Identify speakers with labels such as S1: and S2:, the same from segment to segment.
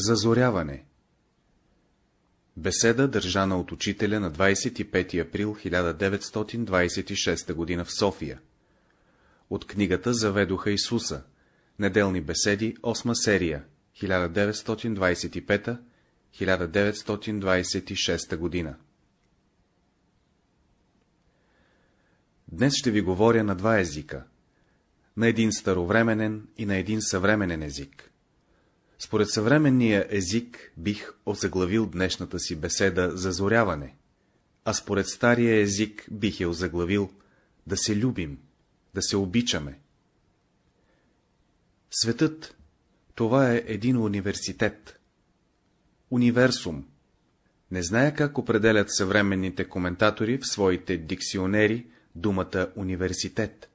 S1: Зазоряване Беседа, държана от учителя на 25 април 1926 г. в София. От книгата Заведоха Исуса. Неделни беседи, 8 серия, 1925-1926 година. Днес ще ви говоря на два езика. На един старовременен и на един съвременен език. Според съвременния език бих озаглавил днешната си беседа за зоряване, а според стария език бих я озаглавил да се любим, да се обичаме. Светът — това е един университет. Универсум. Не зная как определят съвременните коментатори в своите диксионери думата университет.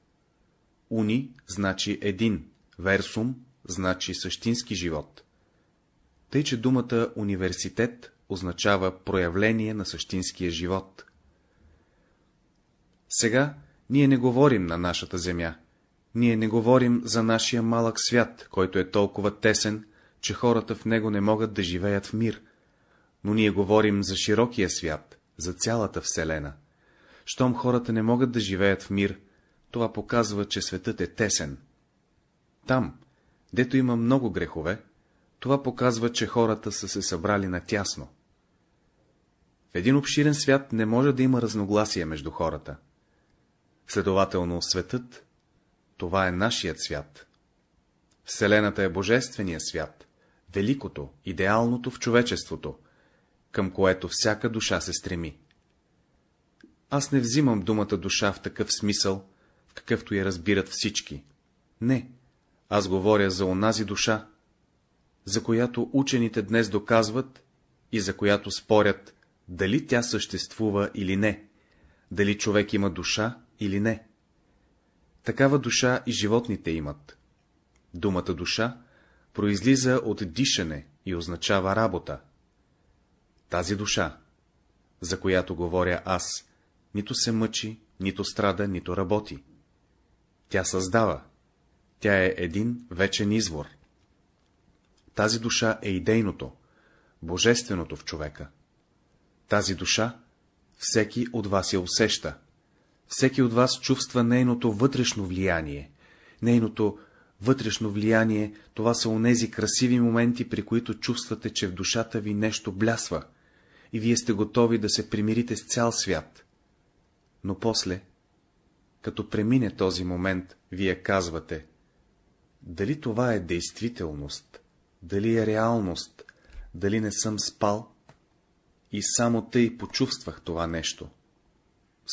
S1: Уни значи един, версум значи същински живот. Тъй, че думата университет означава проявление на същинския живот. Сега ние не говорим на нашата земя, ние не говорим за нашия малък свят, който е толкова тесен, че хората в него не могат да живеят в мир, но ние говорим за широкия свят, за цялата Вселена. Щом хората не могат да живеят в мир, това показва, че светът е тесен. Там, дето има много грехове, това показва, че хората са се събрали натясно. В един обширен свят не може да има разногласие между хората. Следователно, светът, това е нашият свят. Вселената е божествения свят, великото, идеалното в човечеството, към което всяка душа се стреми. Аз не взимам думата душа в такъв смисъл, в какъвто я разбират всички. Не, аз говоря за онази душа, за която учените днес доказват и за която спорят, дали тя съществува или не, дали човек има душа или не. Такава душа и животните имат. Думата душа произлиза от дишане и означава работа. Тази душа, за която говоря аз, нито се мъчи, нито страда, нито работи. Тя създава. Тя е един вечен извор. Тази душа е идейното, божественото в човека. Тази душа всеки от вас я усеща. Всеки от вас чувства нейното вътрешно влияние. Нейното вътрешно влияние, това са онези красиви моменти, при които чувствате, че в душата ви нещо блясва, и вие сте готови да се примирите с цял свят. Но после, като премине този момент, вие казвате, дали това е действителност, дали е реалност, дали не съм спал, и само тъй почувствах това нещо.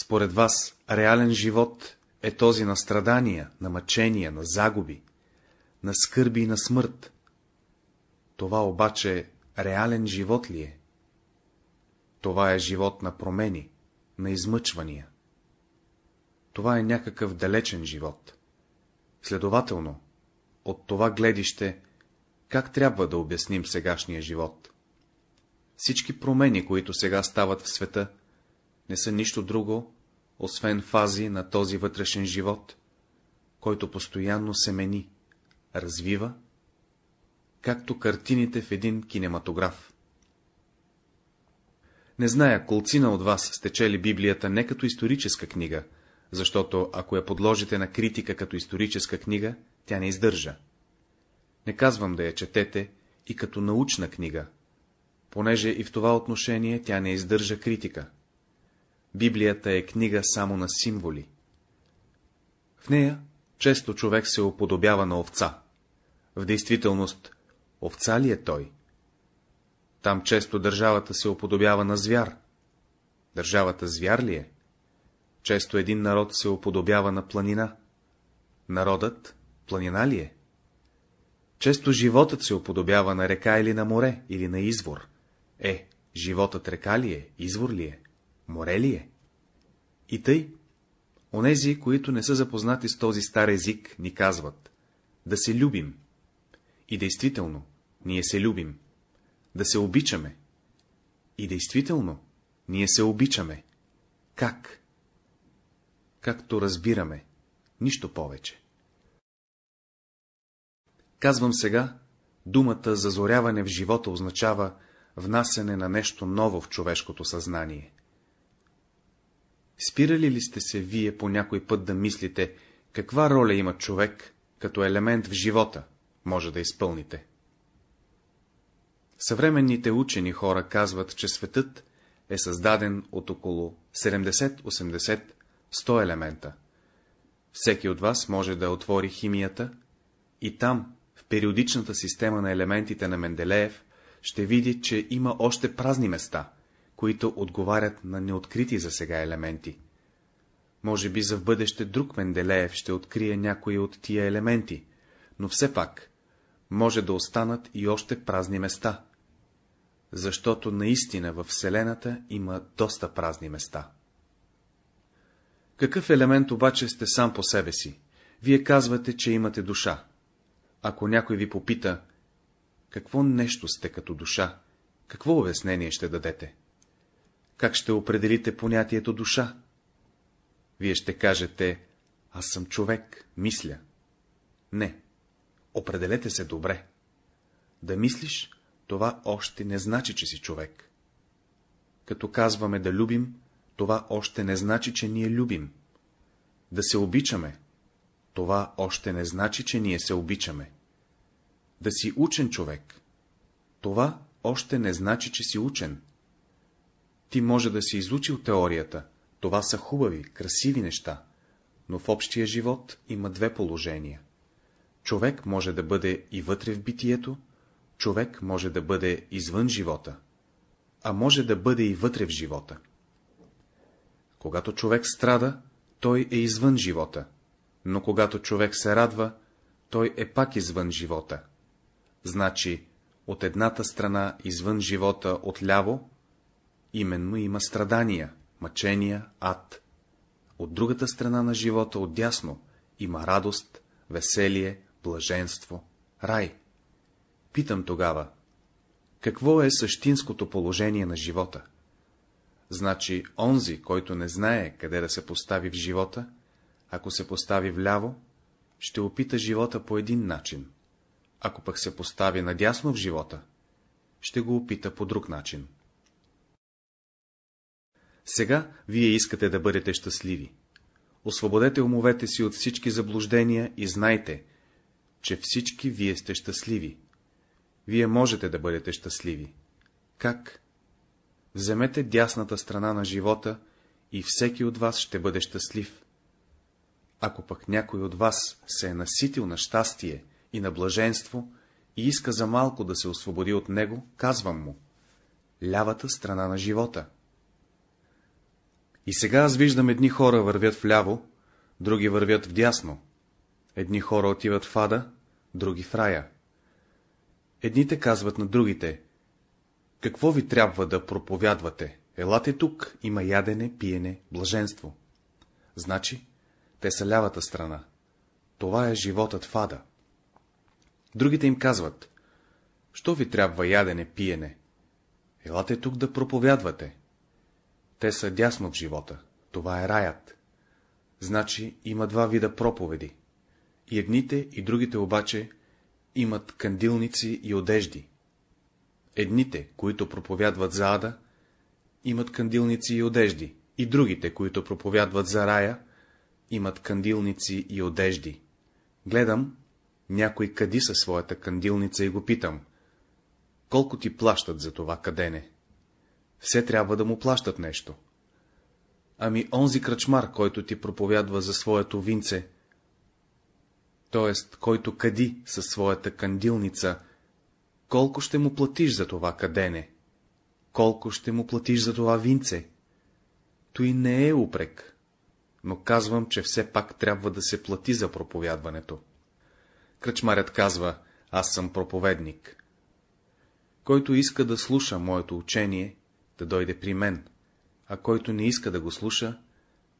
S1: Според вас, реален живот е този на страдания, на мъчения, на загуби, на скърби и на смърт. Това обаче реален живот ли е? Това е живот на промени, на измъчвания. Това е някакъв далечен живот. Следователно, от това гледище как трябва да обясним сегашния живот? Всички промени, които сега стават в света, не са нищо друго, освен фази на този вътрешен живот, който постоянно се мени, развива, както картините в един кинематограф. Не зная, колцина от вас сте чели Библията не като историческа книга, защото ако я подложите на критика като историческа книга, тя не издържа. Не казвам да я четете и като научна книга, понеже и в това отношение тя не издържа критика. Библията е книга само на символи. В нея често човек се уподобява на овца. В действителност, овца ли е той? Там често държавата се уподобява на звяр. Държавата звяр ли е? Често един народ се уподобява на планина. Народът планина ли е? Често животът се уподобява на река или на море, или на извор. Е, животът река ли е, извор ли е, море ли е? И тъй, онези, които не са запознати с този стар език, ни казват да се любим. И действително, ние се любим. Да се обичаме. И действително, ние се обичаме. Как? Както разбираме, нищо повече. Казвам сега, Думата зазоряване в живота означава внасене на нещо ново в човешкото съзнание. Спирали ли сте се вие по някой път да мислите, каква роля има човек, като елемент в живота, може да изпълните? Съвременните учени хора казват, че светът е създаден от около 70-80-100 елемента. Всеки от вас може да отвори химията и там, периодичната система на елементите на Менделеев, ще види, че има още празни места, които отговарят на неоткрити за сега елементи. Може би за в бъдеще друг Менделеев ще открие някои от тия елементи, но все пак може да останат и още празни места, защото наистина във Вселената има доста празни места. Какъв елемент обаче сте сам по себе си? Вие казвате, че имате душа. Ако някой ви попита, какво нещо сте като душа, какво обяснение ще дадете? Как ще определите понятието душа? Вие ще кажете, аз съм човек, мисля. Не, определете се добре. Да мислиш, това още не значи, че си човек. Като казваме да любим, това още не значи, че ние любим. Да се обичаме, това още не значи, че ние се обичаме. Да си учен човек, това още не значи, че си учен. Ти може да си изучил теорията, това са хубави, красиви неща, но в общия живот има две положения. Човек може да бъде и вътре в битието, човек може да бъде извън живота, а може да бъде и вътре в живота. Когато човек страда, той е извън живота, но когато човек се радва, той е пак извън живота. Значи, от едната страна извън живота отляво, именно има страдания, мъчения, ад. От другата страна на живота отдясно има радост, веселие, блаженство, рай. Питам тогава, какво е същинското положение на живота? Значи, онзи, който не знае къде да се постави в живота, ако се постави вляво, ще опита живота по един начин, ако пък се постави надясно в живота, ще го опита по друг начин. Сега вие искате да бъдете щастливи. Освободете умовете си от всички заблуждения и знайте, че всички вие сте щастливи. Вие можете да бъдете щастливи. Как? Вземете дясната страна на живота и всеки от вас ще бъде щастлив. Ако пък някой от вас се е наситил на щастие и на блаженство и иска за малко да се освободи от него, казвам му — лявата страна на живота. И сега аз виждам едни хора вървят вляво, други вървят вдясно. Едни хора отиват в ада, други в рая. Едните казват на другите, какво ви трябва да проповядвате? Елате тук, има ядене, пиене, блаженство. Значи, те са лявата страна. Това е животът в ада. Другите им казват, що ви трябва ядене, пиене? Елате тук да проповядвате. Те са дясно в живота. Това е раят. Значи има два вида проповеди. И едните, и другите обаче имат кандилници и одежди. Едните, които проповядват за ада, имат кандилници и одежди, и другите, които проповядват за рая, имат кандилници и одежди. Гледам, някой къди със своята кандилница и го питам. Колко ти плащат за това кадене? Все трябва да му плащат нещо. Ами онзи кръчмар, който ти проповядва за своето винце, т.е. който кади със своята кандилница, колко ще му платиш за това кадене? Колко ще му платиш за това винце? Той не е упрек, но казвам, че все пак трябва да се плати за проповядването. Кръчмарят казва, аз съм проповедник. Който иска да слуша моето учение, да дойде при мен, а който не иска да го слуша,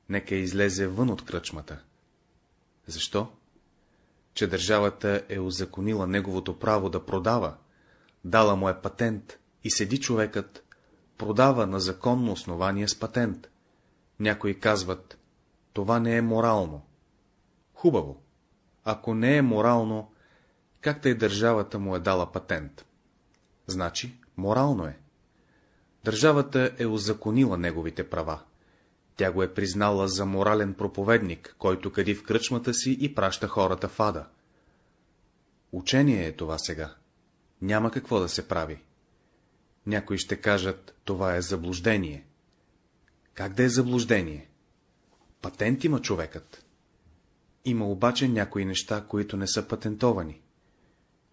S1: нека излезе вън от кръчмата. Защо? Че държавата е озаконила неговото право да продава, дала му е патент и седи човекът, продава на законно основание с патент. Някои казват, това не е морално. Хубаво. Ако не е морално, как тъй държавата му е дала патент. Значи, морално е. Държавата е озаконила неговите права. Тя го е признала за морален проповедник, който къди в кръчмата си и праща хората в ада. Учение е това сега. Няма какво да се прави. Някои ще кажат, това е заблуждение. Как да е заблуждение? Патент има човекът. Има обаче някои неща, които не са патентовани.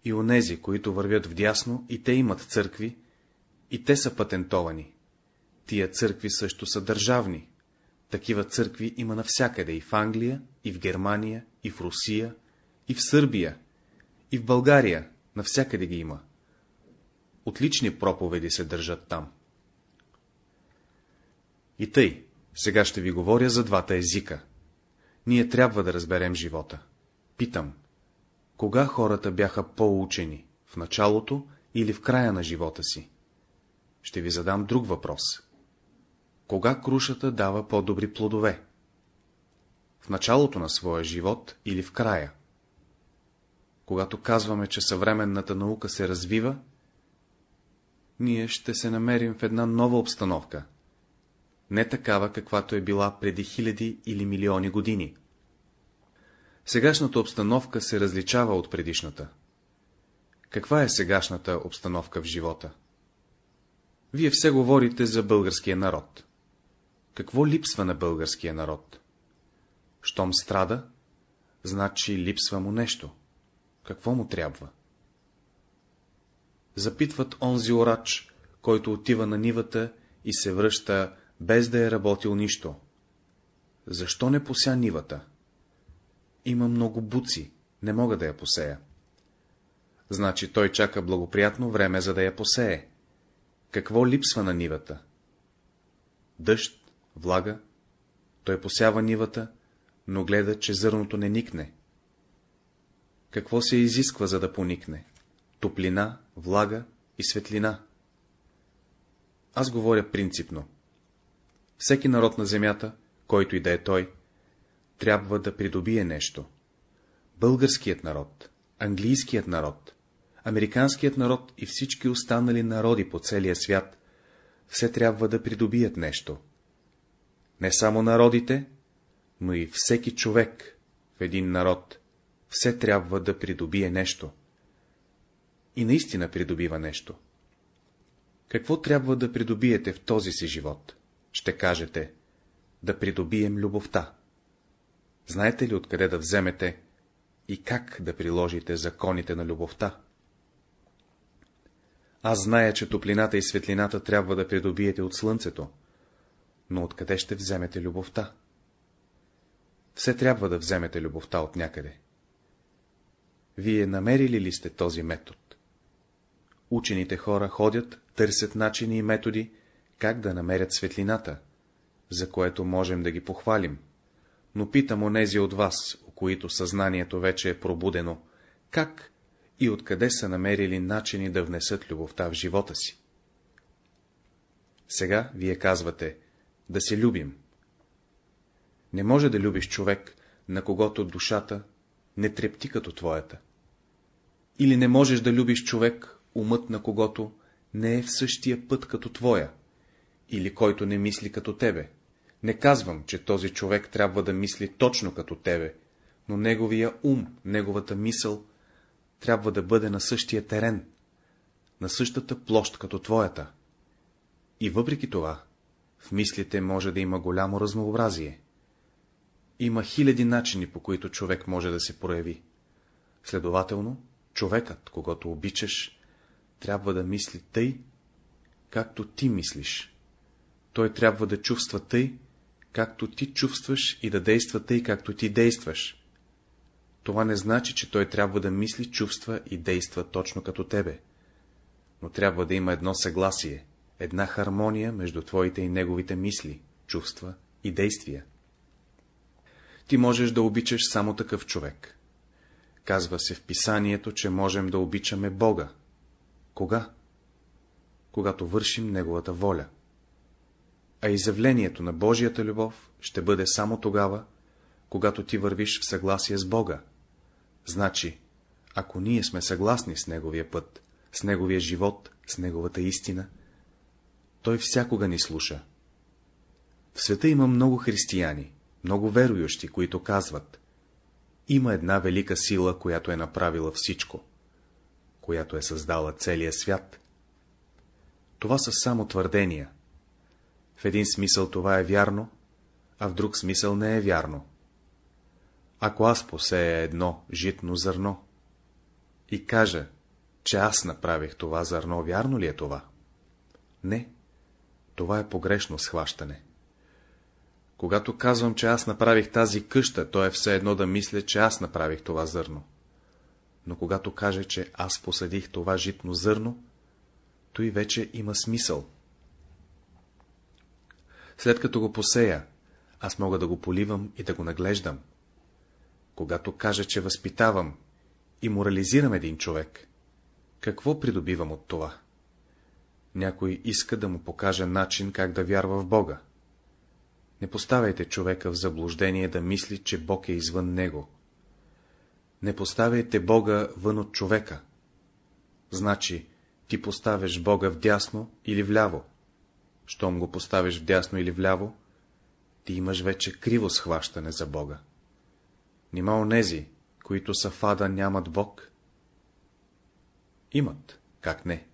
S1: И онези, които вървят вдясно, и те имат църкви, и те са патентовани. Тия църкви също са държавни. Такива църкви има навсякъде, и в Англия, и в Германия, и в Русия, и в Сърбия, и в България, навсякъде ги има. Отлични проповеди се държат там. И тъй, сега ще ви говоря за двата езика. Ние трябва да разберем живота. Питам, кога хората бяха по-учени, в началото или в края на живота си? Ще ви задам друг въпрос. Кога крушата дава по-добри плодове? В началото на своя живот или в края? Когато казваме, че съвременната наука се развива, ние ще се намерим в една нова обстановка, не такава, каквато е била преди хиляди или милиони години. Сегашната обстановка се различава от предишната. Каква е сегашната обстановка в живота? Вие все говорите за българския народ. Какво липсва на българския народ? Щом страда, значи липсва му нещо. Какво му трябва? Запитват онзиорач, който отива на нивата и се връща, без да е работил нищо. Защо не пося нивата? Има много буци, не мога да я посея. Значи той чака благоприятно време, за да я посее. Какво липсва на нивата? Дъжд, влага, той посява нивата, но гледа, че зърното не никне. Какво се изисква, за да поникне? Топлина, влага и светлина. Аз говоря принципно. Всеки народ на земята, който и да е той, трябва да придобие нещо. Българският народ, английският народ, американският народ и всички останали народи по целия свят, все трябва да придобият нещо. Не само народите, но и всеки човек в един народ, все трябва да придобие нещо. И наистина придобива нещо. Какво трябва да придобиете в този си живот? Ще кажете, да придобием любовта. Знаете ли откъде да вземете и как да приложите законите на любовта? Аз зная, че топлината и светлината трябва да придобиете от слънцето, но откъде ще вземете любовта? Все трябва да вземете любовта от някъде. Вие намерили ли сте този метод? Учените хора ходят, търсят начини и методи, как да намерят светлината, за което можем да ги похвалим. Но питам онези от вас, у които съзнанието вече е пробудено, как и откъде са намерили начини да внесат любовта в живота си. Сега вие казвате, да се любим. Не може да любиш човек, на когото душата не трепти като твоята. Или не можеш да любиш човек, умът на когото не е в същия път като твоя, или който не мисли като тебе. Не казвам, че този човек трябва да мисли точно като тебе, но неговия ум, неговата мисъл трябва да бъде на същия терен, на същата площ като твоята. И въпреки това, в мислите може да има голямо разнообразие. Има хиляди начини, по които човек може да се прояви. Следователно, човекът, когато обичаш, трябва да мисли тъй, както ти мислиш. Той трябва да чувства тъй, както ти чувстваш и да действа тъй, както ти действаш. Това не значи, че той трябва да мисли, чувства и действа точно като тебе. Но трябва да има едно съгласие, една хармония между твоите и неговите мисли, чувства и действия. Ти можеш да обичаш само такъв човек. Казва се в писанието, че можем да обичаме Бога. Кога? Когато вършим Неговата воля. А изявлението на Божията любов ще бъде само тогава, когато ти вървиш в съгласие с Бога. Значи, ако ние сме съгласни с неговия път, с неговия живот, с неговата истина, той всякога ни слуша. В света има много християни, много верующи, които казват, има една велика сила, която е направила всичко, която е създала целия свят. Това са само твърдения. В един смисъл това е вярно, а в друг смисъл не е вярно. Ако аз посея едно житно зърно и кажа, че аз направих това зърно, вярно ли е това? Не, това е погрешно схващане. Когато казвам, че аз направих тази къща, то е все едно да мисля, че аз направих това зърно. Но когато каже, че аз посадих това житно зърно, то и вече има смисъл. След като го посея, аз мога да го поливам и да го наглеждам. Когато кажа, че възпитавам и морализирам един човек, какво придобивам от това? Някой иска да му покаже начин, как да вярва в Бога. Не поставяйте човека в заблуждение да мисли, че Бог е извън него. Не поставяйте Бога вън от човека. Значи, ти поставяш Бога вдясно или вляво. Щом го поставиш вдясно или вляво, ти имаш вече криво схващане за Бога. Нима онези, които са в ада, нямат Бог? Имат, как не?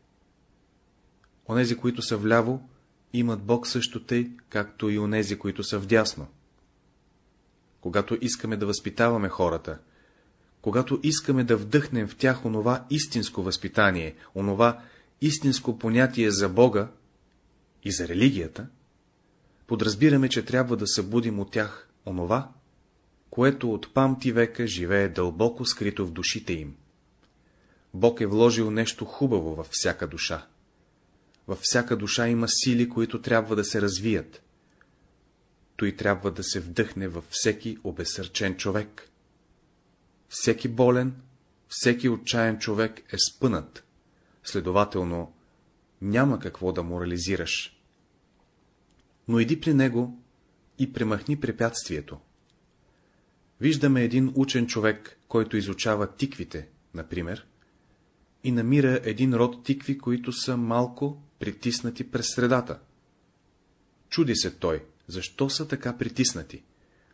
S1: Онези, които са вляво, имат Бог също тъй, както и онези, които са вдясно. Когато искаме да възпитаваме хората, когато искаме да вдъхнем в тях онова истинско възпитание, онова истинско понятие за Бога и за религията, подразбираме, че трябва да събудим от тях онова, което от памти века живее дълбоко скрито в душите им. Бог е вложил нещо хубаво във всяка душа. Във всяка душа има сили, които трябва да се развият. Той трябва да се вдъхне във всеки обесърчен човек. Всеки болен, всеки отчаян човек е спънат, следователно няма какво да морализираш. Но иди при него и премахни препятствието. Виждаме един учен човек, който изучава тиквите, например, и намира един род тикви, които са малко притиснати през средата. Чуди се той, защо са така притиснати,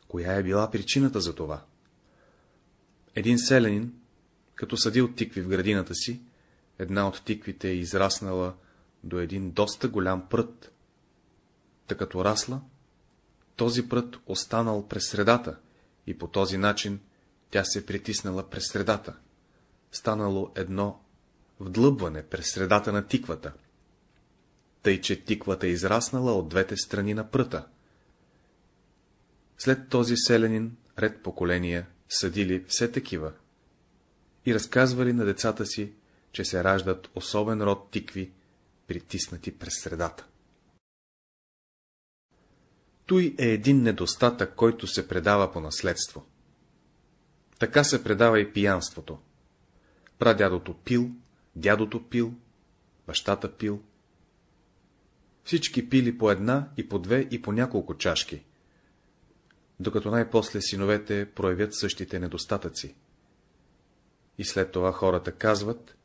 S1: коя е била причината за това. Един селянин, като съдил тикви в градината си, една от тиквите е израснала до един доста голям прът. Та като расла, този прът останал през средата и по този начин тя се притиснала през средата. Станало едно вдлъбване през средата на тиквата, тъй че тиквата е израснала от двете страни на пръта. След този селянин ред поколения съдили все такива и разказвали на децата си, че се раждат особен род тикви, притиснати през средата. Той е един недостатък, който се предава по наследство. Така се предава и пиянството. Прадядото пил, дядото пил, бащата пил. Всички пили по една и по две и по няколко чашки, докато най-после синовете проявят същите недостатъци. И след това хората казват,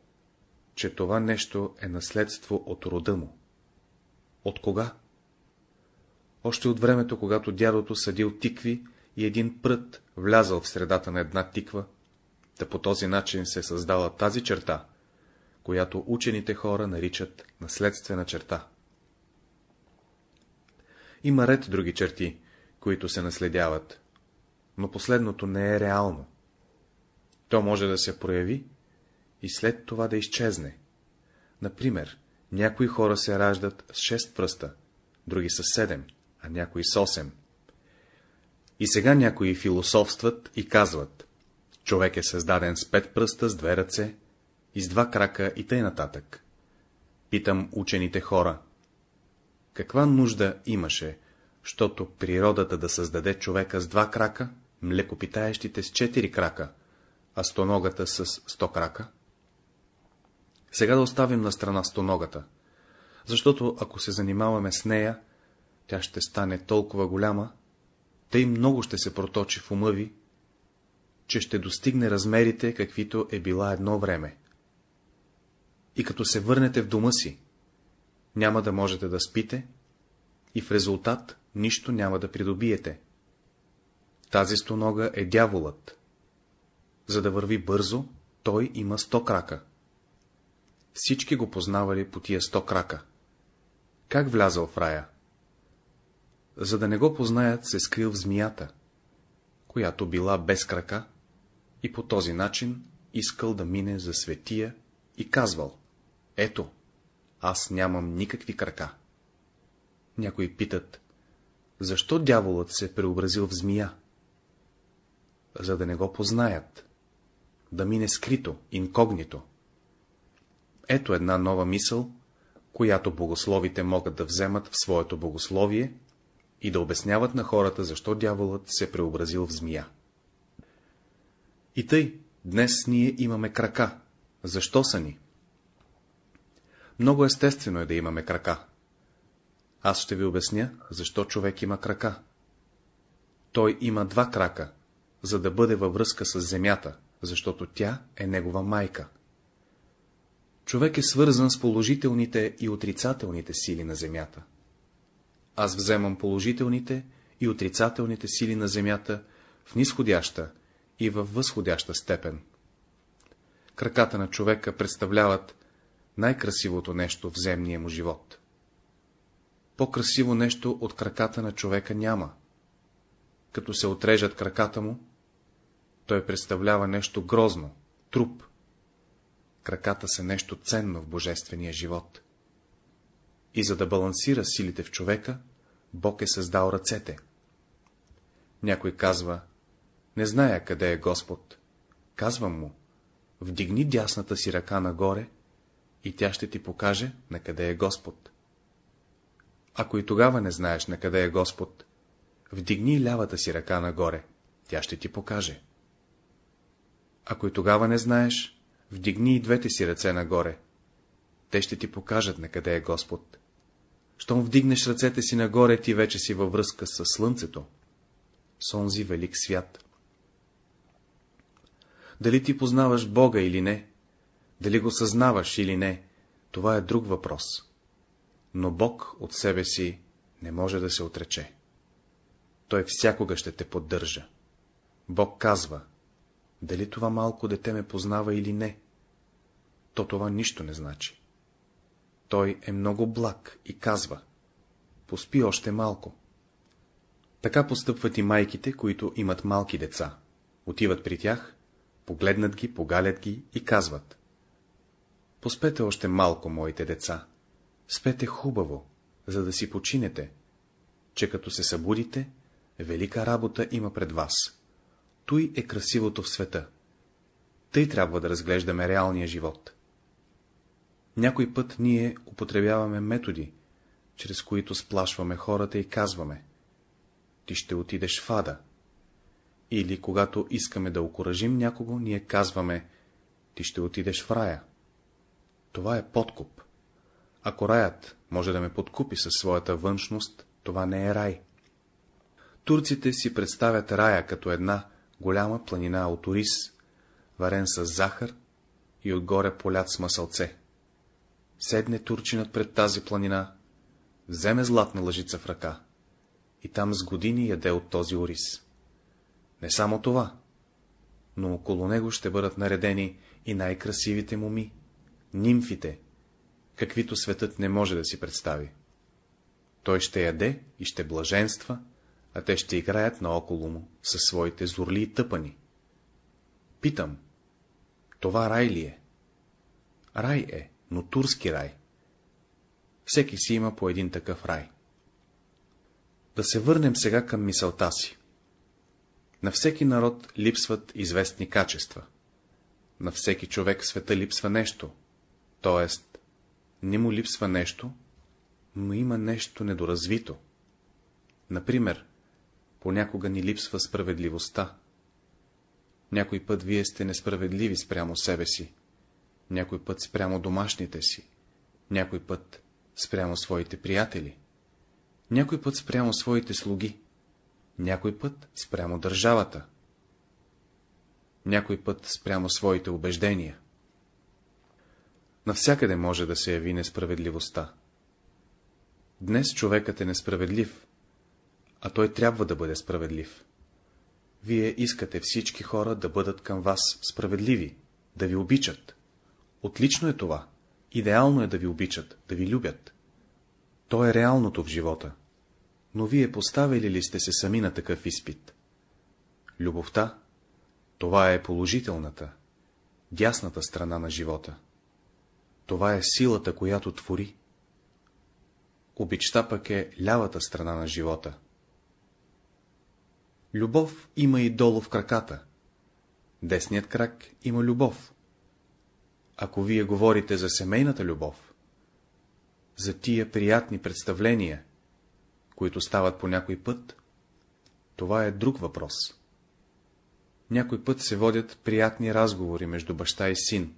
S1: че това нещо е наследство от рода му. От кога? Още от времето, когато дядото съдил тикви и един прът влязал в средата на една тиква, да по този начин се създала тази черта, която учените хора наричат наследствена черта. Има ред други черти, които се наследяват, но последното не е реално. То може да се прояви и след това да изчезне. Например, някои хора се раждат с 6 пръста, други с 7, а някои с 8. И сега някои философстват и казват, човек е създаден с 5 пръста, с две ръце, и с два крака и тъй нататък. Питам учените хора, каква нужда имаше, щото природата да създаде човека с два крака, млекопитаещите с четири крака, а стоногата с сто крака? Сега да оставим на страна стоногата, защото ако се занимаваме с нея, тя ще стане толкова голяма, тъй много ще се проточи в ума ви, че ще достигне размерите, каквито е била едно време. И като се върнете в дома си, няма да можете да спите и в резултат нищо няма да придобиете. Тази стонога е дяволът. За да върви бързо, той има сто крака. Всички го познавали по тия сто крака. Как влязал в рая? За да не го познаят, се скрил в змията, която била без крака, и по този начин искал да мине за светия и казвал, ето, аз нямам никакви крака. Някои питат, защо дяволът се преобразил в змия? За да не го познаят, да мине скрито, инкогнито. Ето една нова мисъл, която богословите могат да вземат в своето богословие и да обясняват на хората, защо дяволът се преобразил в змия. И тъй, днес ние имаме крака. Защо са ни? Много естествено е да имаме крака. Аз ще ви обясня, защо човек има крака. Той има два крака, за да бъде във връзка с земята, защото тя е негова майка. Човек е свързан с положителните и отрицателните сили на земята. Аз вземам положителните и отрицателните сили на земята в нисходяща и във възходяща степен. Краката на човека представляват най-красивото нещо в земния му живот. По-красиво нещо от краката на човека няма. Като се отрежат краката му, той представлява нещо грозно, труп. Краката са нещо ценно в божествения живот. И за да балансира силите в човека, Бог е създал ръцете. Някой казва, не зная къде е Господ. Казвам му, вдигни дясната си ръка нагоре и тя ще ти покаже, на къде е Господ. Ако и тогава не знаеш, на къде е Господ, вдигни лявата си ръка нагоре, тя ще ти покаже. Ако и тогава не знаеш, вдигни и двете си ръце нагоре, те ще ти покажат, на къде е Господ. Щом вдигнеш ръцете си нагоре, ти вече си във връзка с слънцето, с онзи велик свят. Дали ти познаваш Бога или не, дали го съзнаваш или не, това е друг въпрос. Но Бог от себе си не може да се отрече. Той всякога ще те поддържа. Бог казва, дали това малко дете ме познава или не, то това нищо не значи. Той е много благ и казва, поспи още малко. Така постъпват и майките, които имат малки деца. Отиват при тях, погледнат ги, погалят ги и казват. Поспете още малко, моите деца. Спете хубаво, за да си починете, че като се събудите, велика работа има пред вас. Той е красивото в света. Тъй трябва да разглеждаме реалния живот. Някой път ние употребяваме методи, чрез които сплашваме хората и казваме — ти ще отидеш в ада. Или когато искаме да окоръжим някого, ние казваме — ти ще отидеш в рая. Това е подкуп. Ако раят може да ме подкупи със своята външност, това не е рай. Турците си представят рая като една голяма планина от ориз, варен с захар и отгоре полят с масълце. Седне турчинът пред тази планина, вземе златна лъжица в ръка и там с години яде от този ориз. Не само това, но около него ще бъдат наредени и най-красивите моми, нимфите, каквито светът не може да си представи. Той ще яде и ще блаженства, а те ще играят наоколо му със своите зорли и тъпани. Питам, това рай ли е? Рай е, но турски рай. Всеки си има по един такъв рай. Да се върнем сега към мисълта си. На всеки народ липсват известни качества. На всеки човек в света липсва нещо, т.е. не му липсва нещо, но има нещо недоразвито. Например, понякога ни липсва справедливостта. Някой път вие сте несправедливи спрямо себе си, някой път спрямо домашните си, някой път спрямо своите приятели, някой път спрямо своите слуги, някой път спрямо държавата. някой път спрямо своите убеждения. Навсякъде може да се яви несправедливостта. Днес човекът е несправедлив, а той трябва да бъде справедлив. Вие искате всички хора да бъдат към вас справедливи, да ви обичат. Отлично е това. Идеално е да ви обичат, да ви любят. То е реалното в живота. Но вие поставили ли сте се сами на такъв изпит? Любовта, това е положителната, дясната страна на живота. Това е силата, която твори. Обичта пък е лявата страна на живота. Любов има и долу в краката. Десният крак има любов. Ако вие говорите за семейната любов, за тия приятни представления, които стават по някой път, това е друг въпрос. Някой път се водят приятни разговори между баща и син.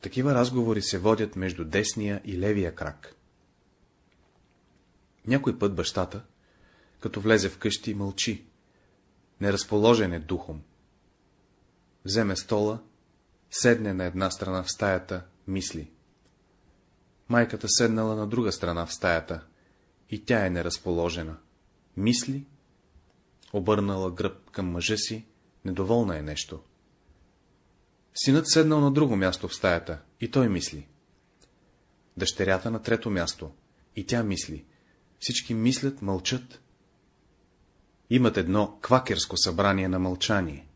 S1: Такива разговори се водят между десния и левия крак. Някой път бащата, като влезе в къщи, мълчи, неразположен е духом. Вземе стола, седне на една страна в стаята, мисли. Майката седнала на друга страна в стаята, и тя е неразположена. Мисли, обърнала гръб към мъжа си, недоволна е нещо. Синът седнал на друго място в стаята, и той мисли. Дъщерята на трето място, и тя мисли. Всички мислят, мълчат. Имат едно квакерско събрание на мълчание.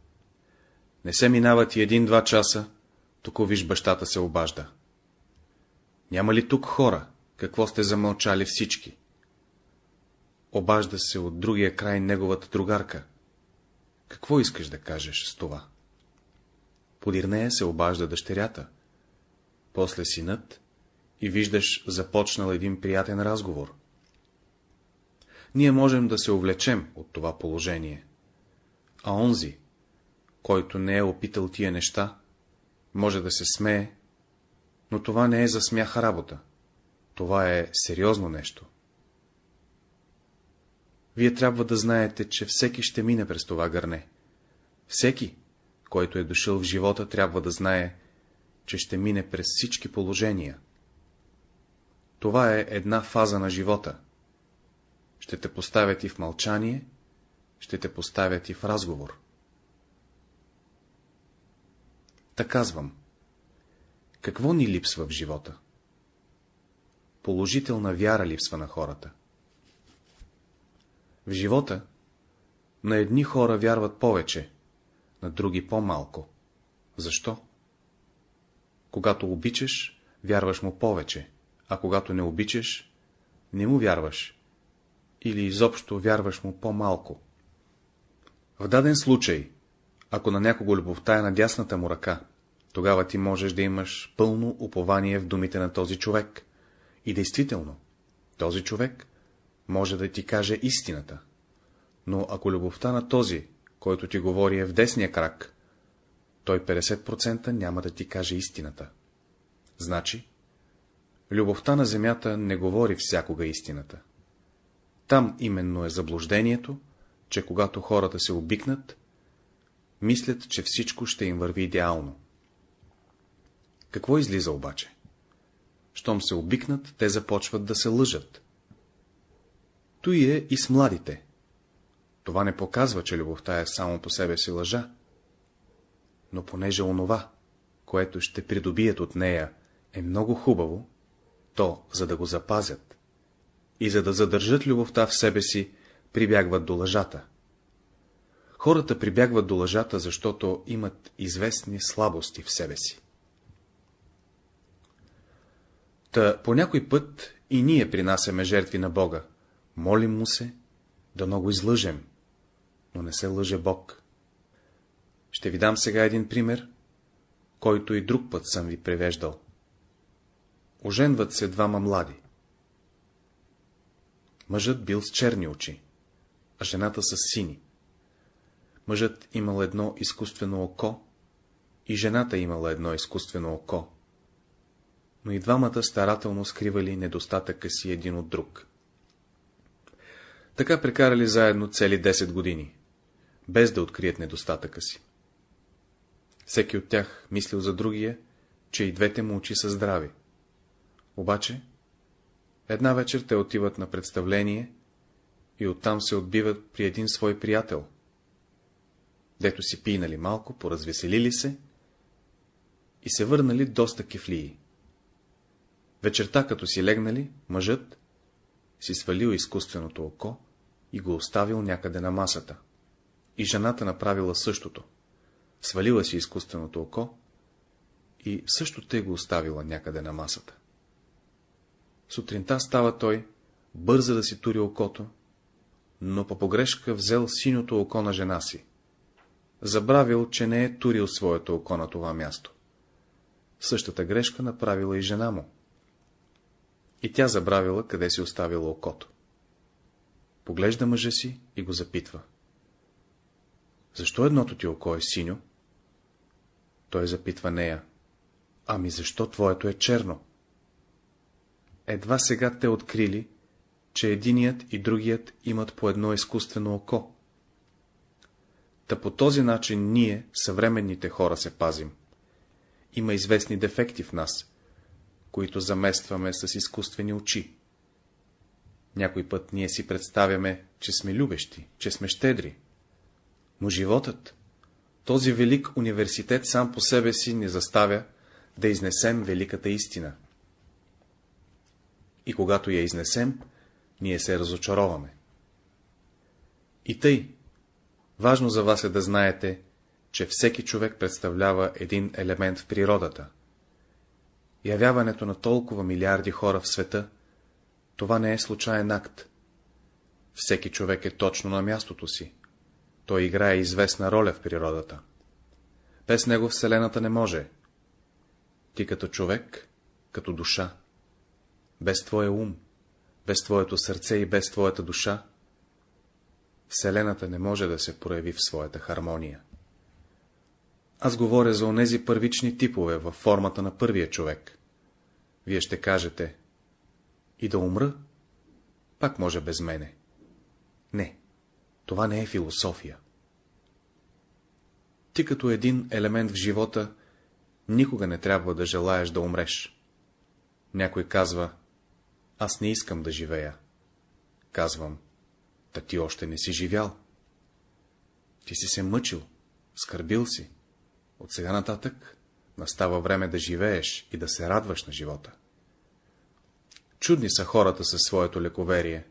S1: Не се минават и един-два часа, тук виж бащата се обажда. Няма ли тук хора? Какво сте замълчали всички? Обажда се от другия край неговата другарка. Какво искаш да кажеш с това? Подир нея се обажда дъщерята. После синът и виждаш започнал един приятен разговор. Ние можем да се увлечем от това положение. А онзи, който не е опитал тия неща, може да се смее, но това не е за смях работа. Това е сериозно нещо. Вие трябва да знаете, че всеки ще мине през това гърне. Всеки, който е дошъл в живота, трябва да знае, че ще мине през всички положения. Това е една фаза на живота. Ще те поставят и в мълчание, ще те поставят и в разговор. Та казвам, какво ни липсва в живота? Положителна вяра липсва на хората. В живота на едни хора вярват повече, на други по-малко. Защо? Когато обичаш, вярваш му повече, а когато не обичаш, не му вярваш. Или изобщо вярваш му по-малко. В даден случай, ако на някого любовта е на дясната му ръка, тогава ти можеш да имаш пълно упование в думите на този човек. И действително, този човек може да ти каже истината. Но ако любовта на този, който ти говори е в десния крак, той 50% няма да ти каже истината. Значи, любовта на земята не говори всякога истината. Там именно е заблуждението, че когато хората се обикнат, мислят, че всичко ще им върви идеално. Какво излиза обаче? Щом се обикнат, те започват да се лъжат. Той е и с младите. Това не показва, че любовта е само по себе си лъжа. Но понеже онова, което ще придобият от нея, е много хубаво, то, за да го запазят и за да задържат любовта в себе си, прибягват до лъжата. Хората прибягват до лъжата, защото имат известни слабости в себе си. Та по някой път и ние принасяме жертви на Бога, молим му се, да много излъжем, но не се лъже Бог. Ще ви дам сега един пример, който и друг път съм ви превеждал. Оженват се двама млади. Мъжът бил с черни очи, а жената с сини. Мъжът имал едно изкуствено око и жената имала едно изкуствено око, но и двамата старателно скривали недостатъка си един от друг. Така прекарали заедно цели 10 години, без да открият недостатъка си. Всеки от тях мислил за другия, че и двете му очи са здрави. Обаче, една вечер те отиват на представление и оттам се отбиват при един свой приятел. Дето си пинали малко, поразвеселили се и се върнали доста кефлии. Вечерта, като си легнали, мъжът си свалил изкуственото око и го оставил някъде на масата. И жената направила същото. Свалила си изкуственото око и също те го оставила някъде на масата. Сутринта става той, бърза да си тури окото, но по погрешка взел синьото око на жена си. Забравил, че не е турил своето око на това място. Същата грешка направила и жена му. И тя забравила, къде си оставила окото. Поглежда мъжа си и го запитва. Защо едното ти око е синьо? Той запитва нея. Ами защо твоето е черно? Едва сега те открили, че единият и другият имат по едно изкуствено око. Та по този начин ние, съвременните хора, се пазим. Има известни дефекти в нас, които заместваме с изкуствени очи. Някой път ние си представяме, че сме любещи, че сме щедри. Но животът, този велик университет сам по себе си ни заставя да изнесем великата истина. И когато я изнесем, ние се разочароваме. И тъй, важно за вас е да знаете, че всеки човек представлява един елемент в природата. Явяването на толкова милиарди хора в света, това не е случайен акт. Всеки човек е точно на мястото си. Той играе известна роля в природата. Без него Вселената не може. Ти като човек, като душа, без твоя ум, без твоето сърце и без твоята душа, Вселената не може да се прояви в своята хармония. Аз говоря за онези първични типове във формата на първия човек. Вие ще кажете, и да умра, пак може без мене. Не, това не е философия. Ти като един елемент в живота, никога не трябва да желаеш да умреш. Някой казва, аз не искам да живея. Казвам, та ти още не си живял. Ти си се мъчил, скърбил си. От сега нататък настава време да живееш и да се радваш на живота. Чудни са хората със своето лековерие.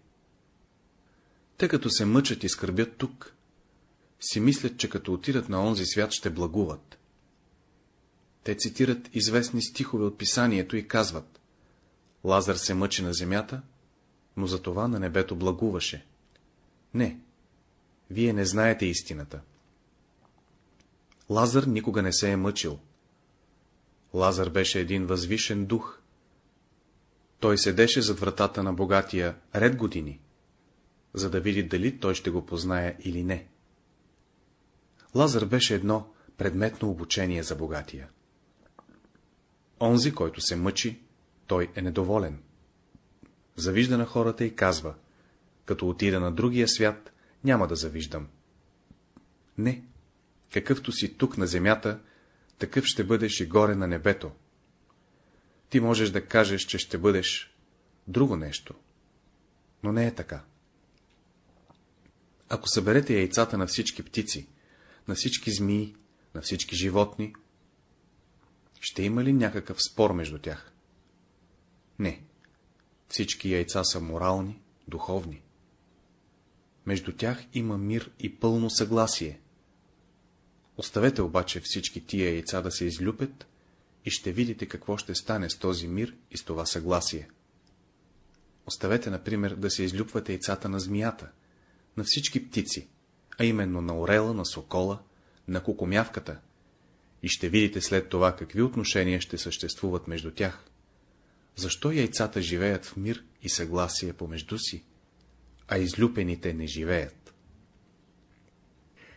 S1: Те като се мъчат и скърбят тук, си мислят, че като отидат на онзи свят ще благуват. Те цитират известни стихове от писанието и казват Лазар се мъчи на земята, но за това на небето благуваше. Не, вие не знаете истината. Лазар никога не се е мъчил. Лазар беше един възвишен дух. Той седеше зад вратата на богатия ред години, за да види дали той ще го познае или не. Лазар беше едно предметно обучение за богатия. Онзи, който се мъчи, той е недоволен. Завижда на хората и казва, като отида на другия свят, няма да завиждам. Не, какъвто си тук на земята, такъв ще бъдеш и горе на небето. Ти можеш да кажеш, че ще бъдеш друго нещо, но не е така. Ако съберете яйцата на всички птици, на всички змии, на всички животни, ще има ли някакъв спор между тях? Не. Всички яйца са морални, духовни. Между тях има мир и пълно съгласие. Оставете обаче всички тия яйца да се излюпят и ще видите какво ще стане с този мир и с това съгласие. Оставете, например, да се излюпват яйцата на змията, на всички птици, а именно на орела, на сокола, на кукумявката, и ще видите след това какви отношения ще съществуват между тях. Защо яйцата живеят в мир и съгласие помежду си, а излюпените не живеят?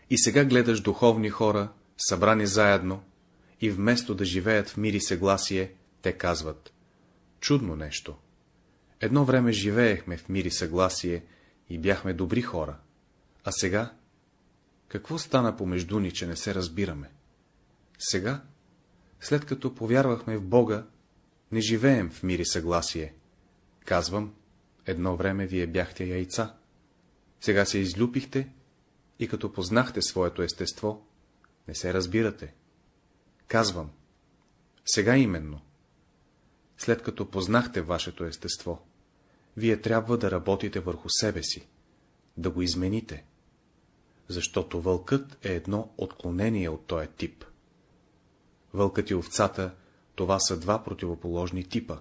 S1: И сега гледаш духовни хора, събрани заедно, и вместо да живеят в мир и съгласие, те казват — чудно нещо. Едно време живеехме в мир и съгласие и бяхме добри хора, а сега какво стана помежду ни, че не се разбираме? Сега, след като повярвахме в Бога, не живеем в мир и съгласие. Казвам, едно време вие бяхте яйца. Сега се излюпихте и като познахте своето естество, не се разбирате. Казвам, сега именно, след като познахте вашето естество, вие трябва да работите върху себе си, да го измените, защото вълкът е едно отклонение от този тип. Вълкът и овцата, това са два противоположни типа.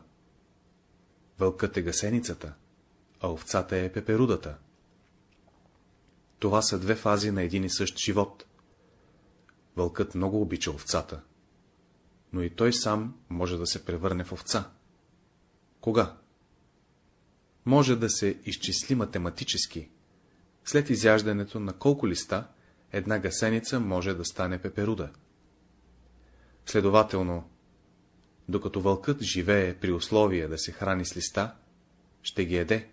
S1: Вълкът е гасеницата, а овцата е пеперудата. Това са две фази на един и същ живот. Вълкът много обича овцата, но и той сам може да се превърне в овца. Кога? Може да се изчисли математически. След изяждането на колко листа, една гасеница може да стане пеперуда. Следователно, докато вълкът живее при условие да се храни с листа, ще ги еде,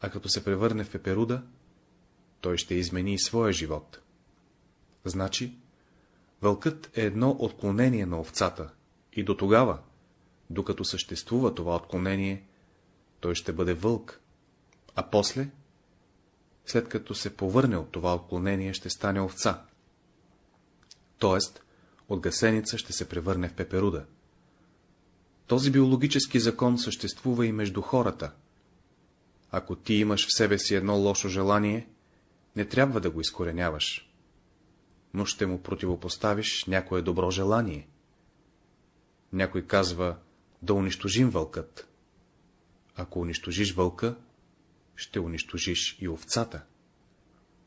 S1: а като се превърне в пеперуда, той ще измени и своя живот. Значи, вълкът е едно отклонение на овцата и до тогава, докато съществува това отклонение, той ще бъде вълк, а после, след като се повърне от това отклонение, ще стане овца. Тоест, от гасеница ще се превърне в пеперуда. Този биологически закон съществува и между хората. Ако ти имаш в себе си едно лошо желание, не трябва да го изкореняваш, но ще му противопоставиш някое добро желание. Някой казва да унищожим вълкът. Ако унищожиш вълка, ще унищожиш и овцата.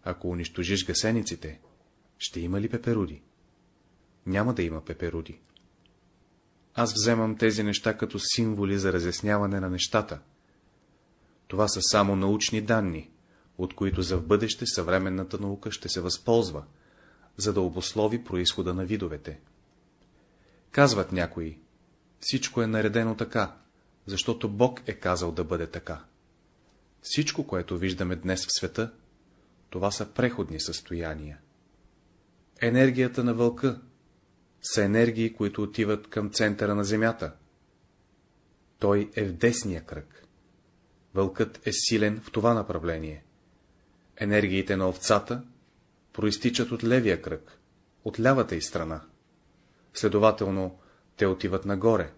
S1: Ако унищожиш гасениците, ще има ли пеперуди? Няма да има пеперуди. Аз вземам тези неща като символи за разясняване на нещата. Това са само научни данни, от които за в бъдеще съвременната наука ще се възползва, за да обослови происхода на видовете. Казват някои, всичко е наредено така, защото Бог е казал да бъде така. Всичко, което виждаме днес в света, това са преходни състояния. Енергията на вълка са енергии, които отиват към центъра на Земята. Той е в десния кръг. Вълкът е силен в това направление. Енергиите на овцата проистичат от левия кръг, от лявата й страна. Следователно, те отиват нагоре.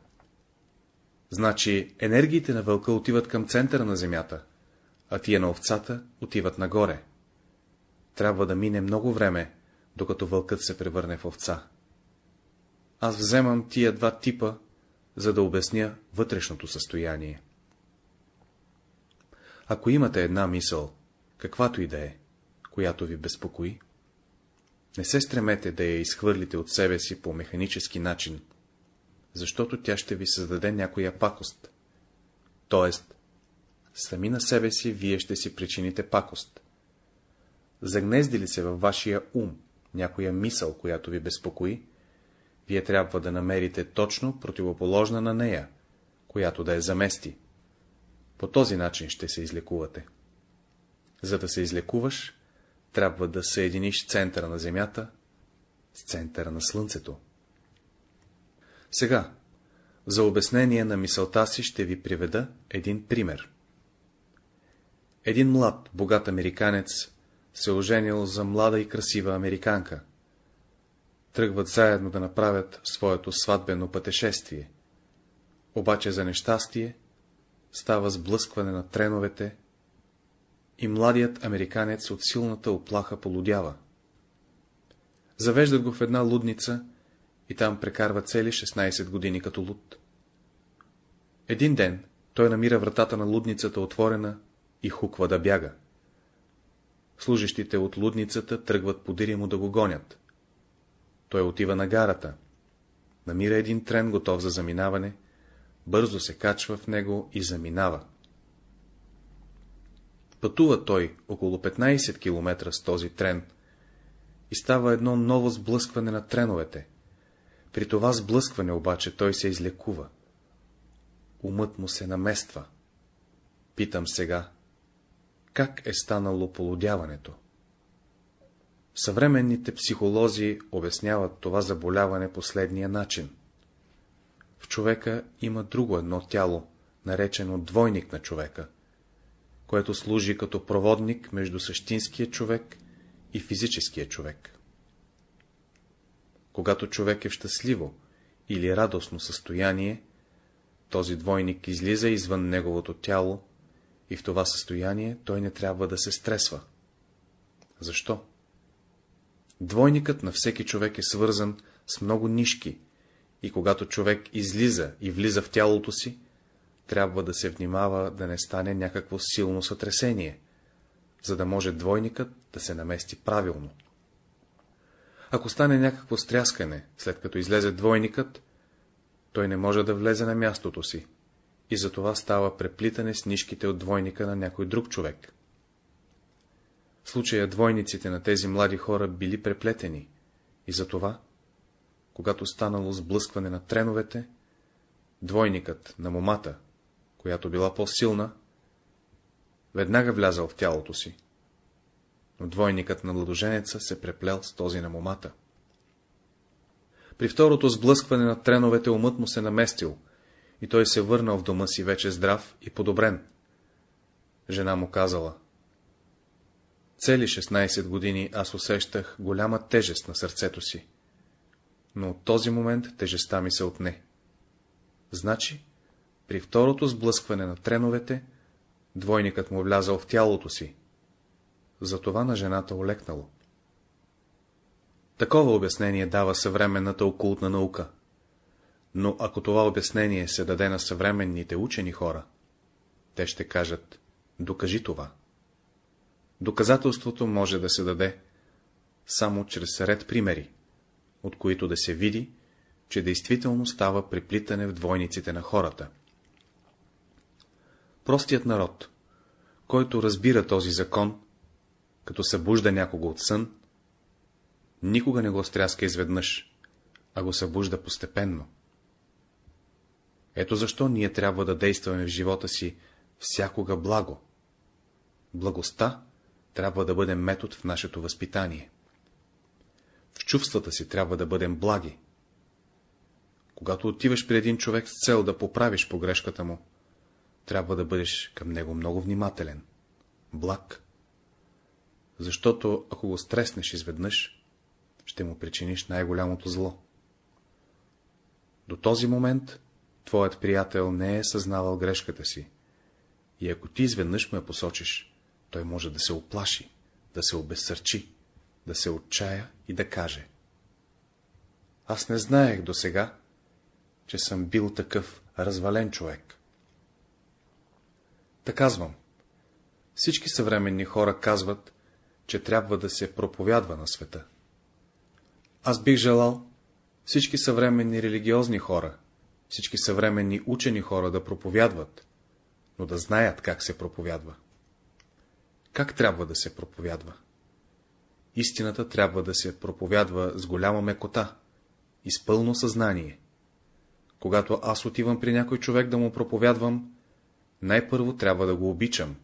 S1: Значи, енергиите на вълка отиват към центъра на земята, а тия на овцата отиват нагоре. Трябва да мине много време, докато вълкът се превърне в овца. Аз вземам тия два типа, за да обясня вътрешното състояние. Ако имате една мисъл, каквато и да е, която ви безпокои, не се стремете да я изхвърлите от себе си по механически начин, защото тя ще ви създаде някоя пакост. Тоест, сами на себе си вие ще си причините пакост. Загнезди ли се във вашия ум някоя мисъл, която ви безпокои, вие трябва да намерите точно противоположна на нея, която да я замести. По този начин ще се излекувате. За да се излекуваш, трябва да съединиш центъра на Земята с центъра на Слънцето. Сега, за обяснение на мисълта си ще ви приведа един пример. Един млад, богат американец се оженил за млада и красива американка. Тръгват заедно да направят своето сватбено пътешествие. Обаче за нещастие става сблъскване на треновете и младият американец от силната оплаха полудява. Завеждат го в една лудница и там прекарва цели 16 години като луд. Един ден той намира вратата на лудницата отворена и хуква да бяга. Служащите от лудницата тръгват подири му да го гонят. Той отива на гарата, намира един трен готов за заминаване, бързо се качва в него и заминава. Пътува той около 15 км с този трен и става едно ново сблъскване на треновете. При това сблъскване обаче той се излекува. Умът му се намества. Питам сега, как е станало полудяването? Съвременните психолози обясняват това заболяване последния начин. В човека има друго едно тяло, наречено двойник на човека, което служи като проводник между същинския човек и физическия човек. Когато човек е в щастливо или радостно състояние, този двойник излиза извън неговото тяло и в това състояние той не трябва да се стресва. Защо? Двойникът на всеки човек е свързан с много нишки и когато човек излиза и влиза в тялото си, трябва да се внимава да не стане някакво силно сътресение, за да може двойникът да се намести правилно. Ако стане някакво стряскане, след като излезе двойникът, той не може да влезе на мястото си, и затова става преплитане с нишките от двойника на някой друг човек. В случая двойниците на тези млади хора били преплетени, и затова, когато станало сблъскване на треновете, двойникът на момата, която била по-силна, веднага влязал в тялото си, но двойникът на младоженеца се преплел с този на момата. При второто сблъскване на треновете умът му се наместил, и той се върнал в дома си вече здрав и подобрен. Жена му казала, Цели 16 години аз усещах голяма тежест на сърцето си, но от този момент тежестта ми се отне. Значи, при второто сблъскване на треновете, двойникът му влязал в тялото си. Затова на жената олекнало. Такова обяснение дава съвременната окултна наука. Но ако това обяснение се даде на съвременните учени хора, те ще кажат, докажи това. Доказателството може да се даде само чрез ред примери, от които да се види, че действително става приплитане в двойниците на хората. Простият народ, който разбира този закон, като събужда някого от сън, никога не го стряска изведнъж, а го събужда постепенно. Ето защо ние трябва да действаме в живота си всякога благо. Благостта трябва да бъде метод в нашето възпитание. В чувствата си трябва да бъдем благи. Когато отиваш при един човек с цел да поправиш погрешката му, трябва да бъдеш към него много внимателен, благ. Защото ако го стреснеш изведнъж, ще му причиниш най-голямото зло. До този момент твоят приятел не е съзнавал грешката си, и ако ти изведнъж ме посочиш, той може да се оплаши, да се обезсърчи, да се отчая и да каже. Аз не знаех до сега, че съм бил такъв развален човек. Та казвам. Всички съвременни хора казват, че трябва да се проповядва на света. Аз бих желал всички съвременни религиозни хора, всички съвременни учени хора да проповядват, но да знаят как се проповядва. Как трябва да се проповядва? Истината трябва да се проповядва с голяма мекота и с пълно съзнание. Когато аз отивам при някой човек да му проповядвам, най-първо трябва да го обичам,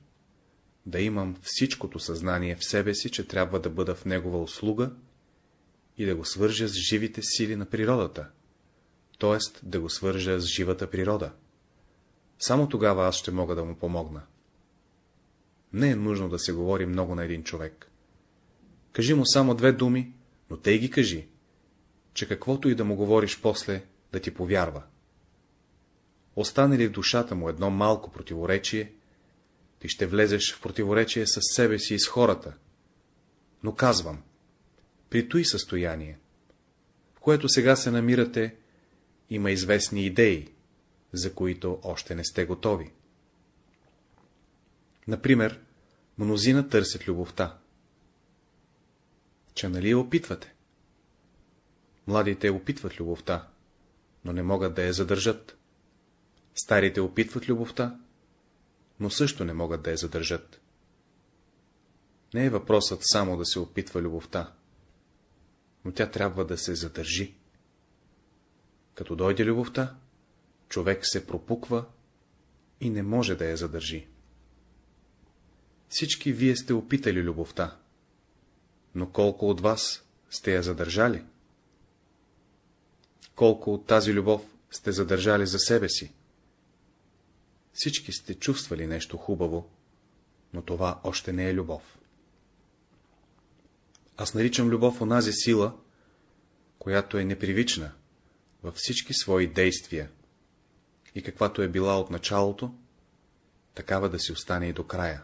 S1: да имам всичкото съзнание в себе си, че трябва да бъда в негова услуга и да го свържа с живите сили на природата, т.е. да го свържа с живата природа. Само тогава аз ще мога да му помогна. Не е нужно да се говори много на един човек. Кажи му само две думи, но тъй ги кажи, че каквото и да му говориш после, да ти повярва. Остане ли в душата му едно малко противоречие, ти ще влезеш в противоречие с себе си и с хората. Но казвам, при той състояние, в което сега се намирате, има известни идеи, за които още не сте готови. Например, мнозина търсят любовта. Че нали я опитвате? Младите опитват любовта, но не могат да я задържат. Старите опитват любовта, но също не могат да я задържат. Не е въпросът само да се опитва любовта, но тя трябва да се задържи. Като дойде любовта, човек се пропуква и не може да я задържи. Всички вие сте опитали любовта. Но колко от вас сте я задържали? Колко от тази любов сте задържали за себе си? Всички сте чувствали нещо хубаво, но това още не е любов. Аз наричам любов онази сила, която е непривична във всички свои действия и каквато е била от началото, такава да си остане и до края.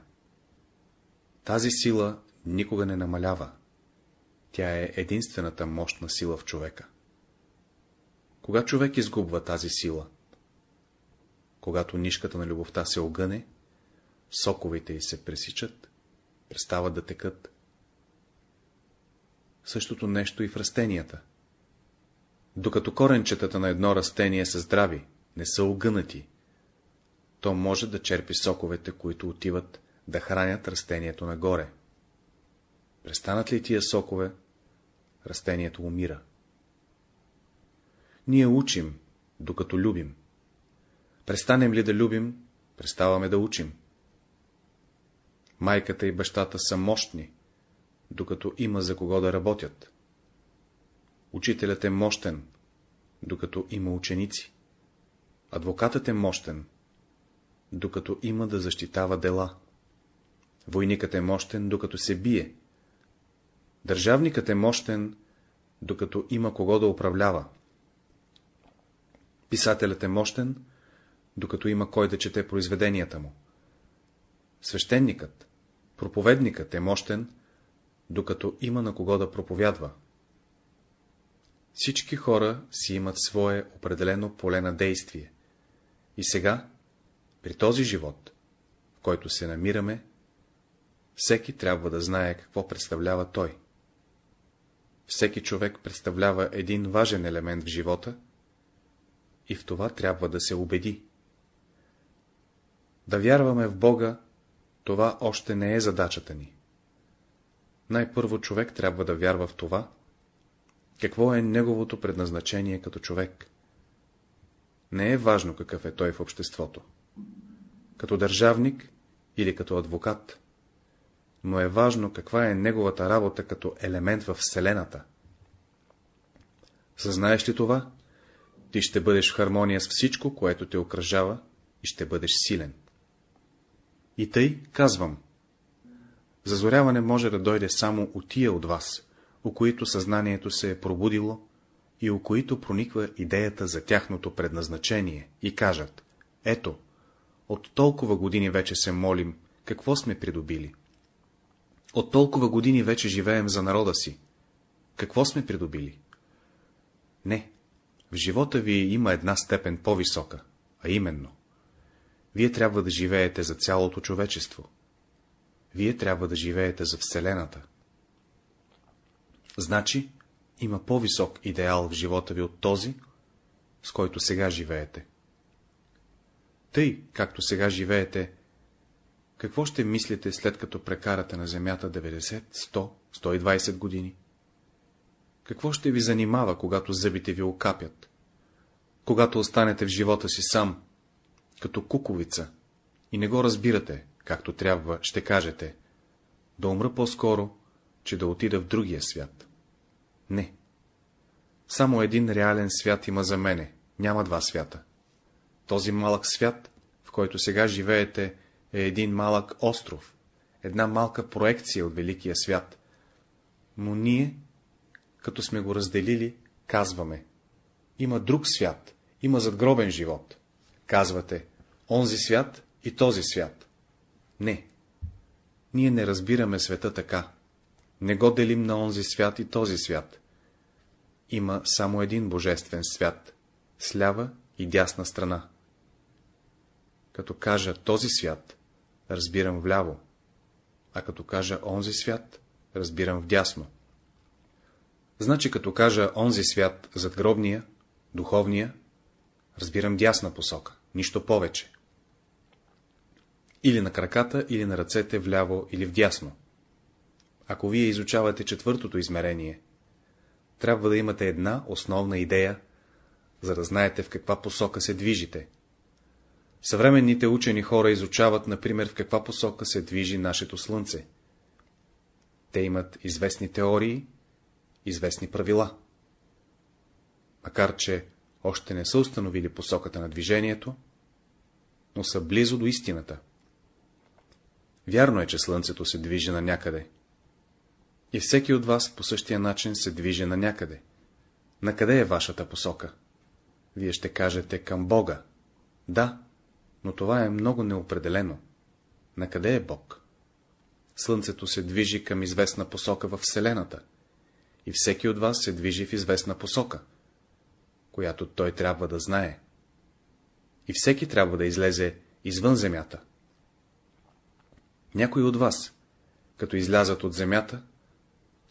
S1: Тази сила никога не намалява. Тя е единствената мощна сила в човека. Кога човек изгубва тази сила? Когато нишката на любовта се огъне, соковете й се пресичат, престават да текат. Същото нещо и в растенията. Докато коренчетата на едно растение са здрави, не са огънати, то може да черпи соковете, които отиват да хранят растението нагоре. Престанат ли тия сокове, растението умира. Ние учим, докато любим. Престанем ли да любим, преставаме да учим. Майката и бащата са мощни, докато има за кого да работят. Учителят е мощен, докато има ученици. Адвокатът е мощен, докато има да защитава дела. Войникът е мощен, докато се бие. Държавникът е мощен, докато има кого да управлява. Писателят е мощен, докато има кой да чете произведенията му. Свещеникът, проповедникът е мощен, докато има на кого да проповядва. Всички хора си имат свое определено поле на действие. И сега, при този живот, в който се намираме, всеки трябва да знае какво представлява той. Всеки човек представлява един важен елемент в живота и в това трябва да се убеди. Да вярваме в Бога, това още не е задачата ни. Най-първо човек трябва да вярва в това, какво е неговото предназначение като човек. Не е важно какъв е той в обществото. Като държавник или като адвокат. Но е важно каква е неговата работа като елемент в Вселената. Съзнаеш ли това? Ти ще бъдеш в хармония с всичко, което те окръжава и ще бъдеш силен. И тъй казвам. Зазоряване може да дойде само от тия от вас, у които съзнанието се е пробудило и у които прониква идеята за тяхното предназначение и кажат, ето, от толкова години вече се молим, какво сме придобили? От толкова години вече живеем за народа си. Какво сме придобили? Не, в живота ви има една степен по-висока, а именно. Вие трябва да живеете за цялото човечество. Вие трябва да живеете за Вселената. Значи, има по-висок идеал в живота ви от този, с който сега живеете. Тъй, както сега живеете, какво ще мислите, след като прекарате на земята 90, 100, 120 години? Какво ще ви занимава, когато зъбите ви окапят? Когато останете в живота си сам, като куковица, и не го разбирате, както трябва, ще кажете, да умра по-скоро, че да отида в другия свят. Не. Само един реален свят има за мене, няма два свята. Този малък свят, в който сега живеете, е един малък остров, една малка проекция от великия свят. Но ние, като сме го разделили, казваме, има друг свят, има задгробен живот. Казвате, онзи свят и този свят. Не. Ние не разбираме света така. Не го делим на онзи свят и този свят. Има само един божествен свят, с лява и дясна страна. Като кажа този свят, разбирам вляво, а като кажа онзи свят, разбирам вдясно. Значи, като кажа онзи свят зад гробния, духовния, разбирам дясна посока, нищо повече. Или на краката, или на ръцете вляво или вдясно. Ако вие изучавате четвъртото измерение, трябва да имате една основна идея, за да знаете в каква посока се движите. Съвременните учени хора изучават, например, в каква посока се движи нашето Слънце. Те имат известни теории, известни правила. Макар, че още не са установили посоката на движението, но са близо до истината. Вярно е, че Слънцето се движи на някъде. И всеки от вас по същия начин се движи на някъде. На къде е вашата посока? Вие ще кажете към Бога. Да, но това е много неопределено. На къде е Бог? Слънцето се движи към известна посока в Вселената. И всеки от вас се движи в известна посока, която той трябва да знае. И всеки трябва да излезе извън Земята. Някои от вас, като излязат от Земята,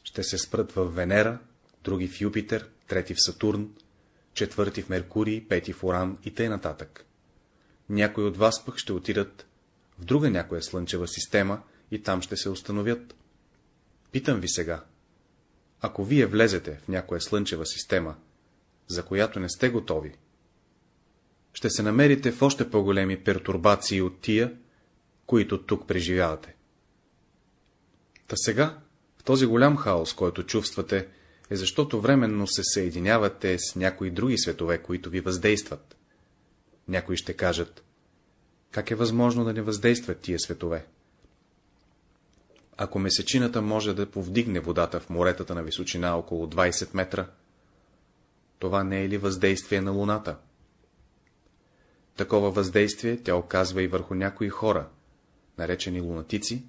S1: ще се спрат в Венера, други в Юпитер, трети в Сатурн, четвърти в Меркурий, пети в Уран и т.н. Някои от вас пък ще отидат в друга някоя слънчева система и там ще се установят. Питам ви сега, ако вие влезете в някоя слънчева система, за която не сте готови, ще се намерите в още по-големи пертурбации от тия, които тук преживявате. Та сега, в този голям хаос, който чувствате, е защото временно се съединявате с някои други светове, които ви въздействат. Някои ще кажат, как е възможно да не въздействат тия светове? Ако месечината може да повдигне водата в моретата на височина около 20 метра, това не е ли въздействие на Луната? Такова въздействие тя оказва и върху някои хора, наречени лунатици,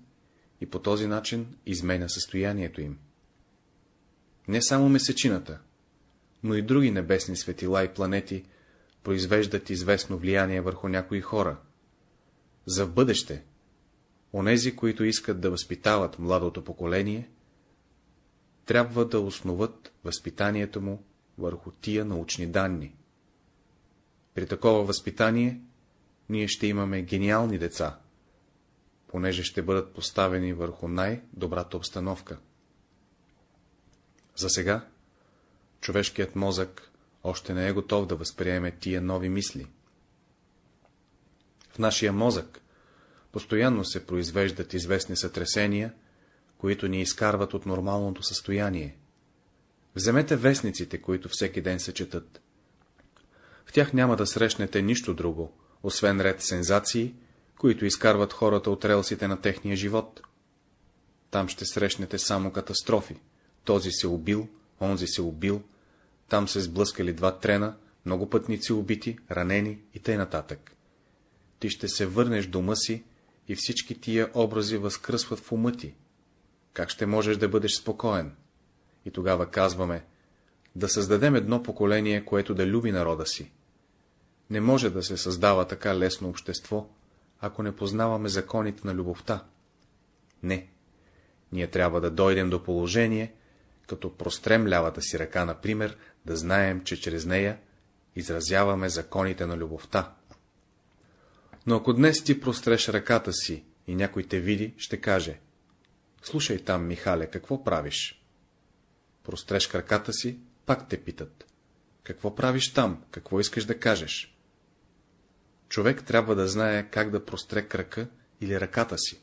S1: и по този начин изменя състоянието им. Не само месечината, но и други небесни светила и планети произвеждат известно влияние върху някои хора. За в бъдеще, онези, които искат да възпитават младото поколение, трябва да основат възпитанието му върху тия научни данни. При такова възпитание ние ще имаме гениални деца, понеже ще бъдат поставени върху най-добрата обстановка. За сега човешкият мозък още не е готов да възприеме тия нови мисли. В нашия мозък постоянно се произвеждат известни сътресения, които ни изкарват от нормалното състояние. Вземете вестниците, които всеки ден се четат. В тях няма да срещнете нищо друго, освен ред сензации, които изкарват хората от релсите на техния живот. Там ще срещнете само катастрофи. Този се убил, онзи се убил, там се сблъскали два трена, много пътници убити, ранени и нататък. Ти ще се върнеш дома си и всички тия образи възкръсват в ума ти. Как ще можеш да бъдеш спокоен? И тогава казваме, да създадем едно поколение, което да люби народа си. Не може да се създава така лесно общество, ако не познаваме законите на любовта. Не. Ние трябва да дойдем до положение, като прострем лявата си ръка, например, да знаем, че чрез нея изразяваме законите на любовта. Но ако днес ти простреш ръката си и някой те види, ще каже — Слушай там, Михале, какво правиш? Простреш краката си, пак те питат. Какво правиш там? Какво искаш да кажеш? Човек трябва да знае как да простре крака или ръката си.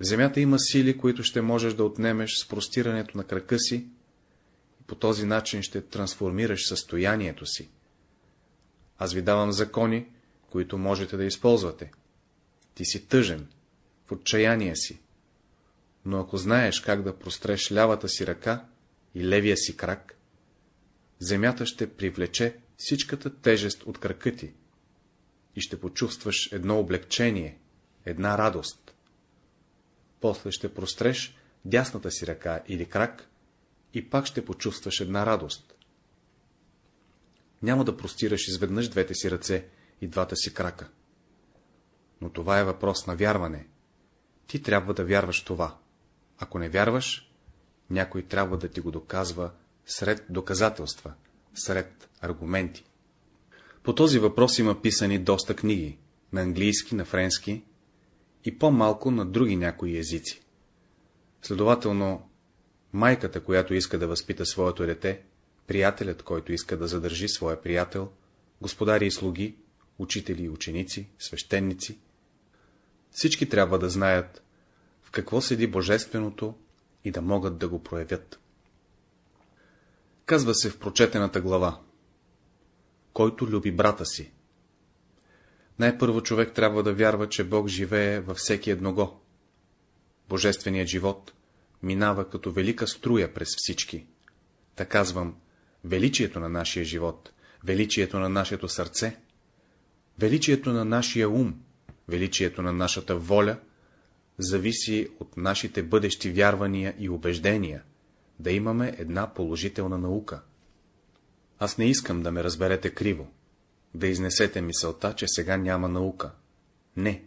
S1: В земята има сили, които ще можеш да отнемеш с простирането на крака си по този начин ще трансформираш състоянието си. Аз ви давам закони, които можете да използвате. Ти си тъжен, в отчаяние си. Но ако знаеш как да простреш лявата си ръка и левия си крак, земята ще привлече всичката тежест от крака ти и ще почувстваш едно облегчение, една радост. После ще простреш дясната си ръка или крак и пак ще почувстваш една радост. Няма да простираш изведнъж двете си ръце и двата си крака. Но това е въпрос на вярване. Ти трябва да вярваш това. Ако не вярваш, някой трябва да ти го доказва сред доказателства, сред аргументи. По този въпрос има писани доста книги, на английски, на френски и по-малко на други някои езици. Следователно, майката, която иска да възпита своето дете, приятелят, който иска да задържи своя приятел, господари и слуги, учители и ученици, свещеници, всички трябва да знаят, в какво седи божественото и да могат да го проявят. Казва се в прочетената глава. Който люби брата си. Най-първо човек трябва да вярва, че Бог живее във всеки едного. Божественият живот минава като велика струя през всички. Та казвам, величието на нашия живот, величието на нашето сърце, величието на нашия ум, величието на нашата воля, зависи от нашите бъдещи вярвания и убеждения, да имаме една положителна наука. Аз не искам да ме разберете криво, да изнесете мисълта, че сега няма наука. Не,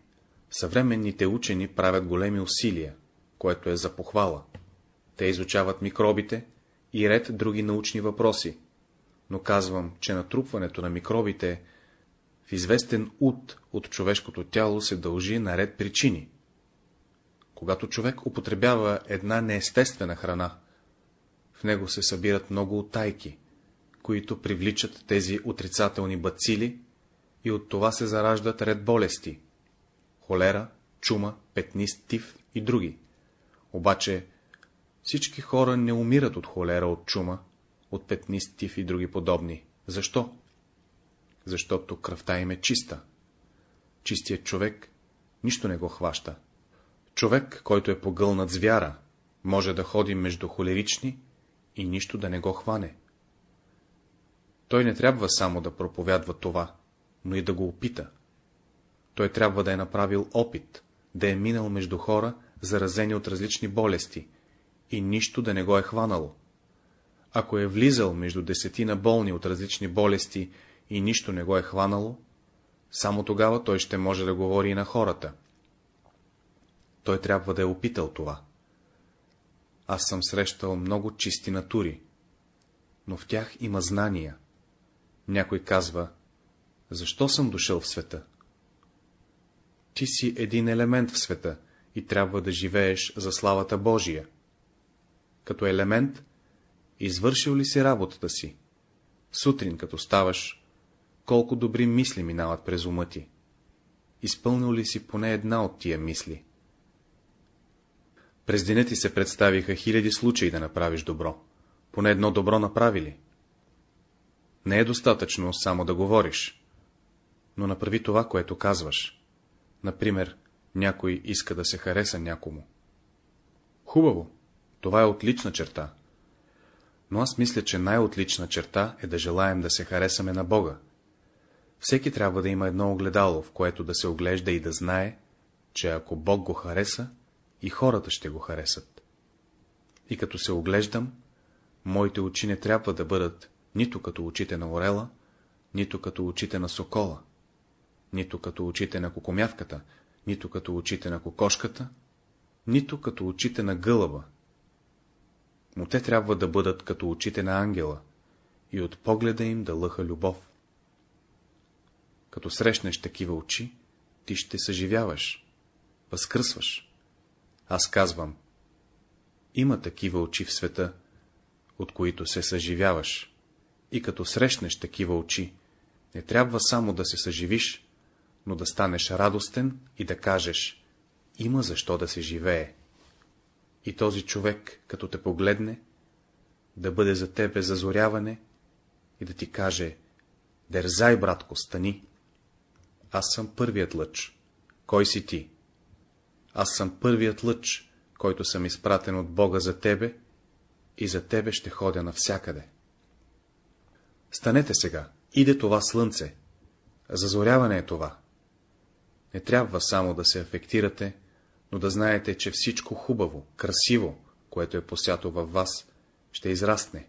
S1: съвременните учени правят големи усилия, което е за похвала. Те изучават микробите и ред други научни въпроси, но казвам, че натрупването на микробите в известен ут от човешкото тяло се дължи на ред причини. Когато човек употребява една неестествена храна, в него се събират много утайки, които привличат тези отрицателни бацили и от това се зараждат ред болести — холера, чума, петнист, тиф и други. Обаче всички хора не умират от холера, от чума, от петнист, тиф и други подобни. Защо? Защото кръвта им е чиста. Чистият човек нищо не го хваща. Човек, който е погълнат с вяра, може да ходи между холерични и нищо да не го хване. Той не трябва само да проповядва това, но и да го опита. Той трябва да е направил опит, да е минал между хора, заразени от различни болести, и нищо да не го е хванало. Ако е влизал между десетина болни от различни болести и нищо не го е хванало, само тогава той ще може да говори и на хората. Той трябва да е опитал това. Аз съм срещал много чисти натури, но в тях има знания. Някой казва, защо съм дошъл в света? Ти си един елемент в света и трябва да живееш за славата Божия. Като елемент, извършил ли си работата си? Сутрин, като ставаш, колко добри мисли минават през ума ти? Изпълнил ли си поне една от тия мисли? През деня ти се представиха хиляди случаи да направиш добро. Поне едно добро направили. Не е достатъчно само да говориш, но направи това, което казваш. Например, някой иска да се хареса някому. Хубаво, това е отлична черта. Но аз мисля, че най-отлична черта е да желаем да се харесаме на Бога. Всеки трябва да има едно огледало, в което да се оглежда и да знае, че ако Бог го хареса, и хората ще го харесат. И като се оглеждам, моите очи не трябва да бъдат нито като очите на орела, нито като очите на сокола, нито като очите на кокомявката, нито като очите на кокошката, нито като очите на гълъба. Но те трябва да бъдат като очите на ангела и от погледа им да лъха любов. Като срещнеш такива очи, ти ще съживяваш, възкръсваш. Аз казвам, има такива очи в света, от които се съживяваш, и като срещнеш такива очи, не трябва само да се съживиш, но да станеш радостен и да кажеш, има защо да се живее. И този човек, като те погледне, да бъде за тебе зазоряване и да ти каже, дерзай, братко, стани. Аз съм първият лъч. Кой си ти? Аз съм първият лъч, който съм изпратен от Бога за тебе и за тебе ще ходя навсякъде. Станете сега, иде това слънце. Зазоряване е това. Не трябва само да се афектирате, но да знаете, че всичко хубаво, красиво, което е посято във вас, ще израсне.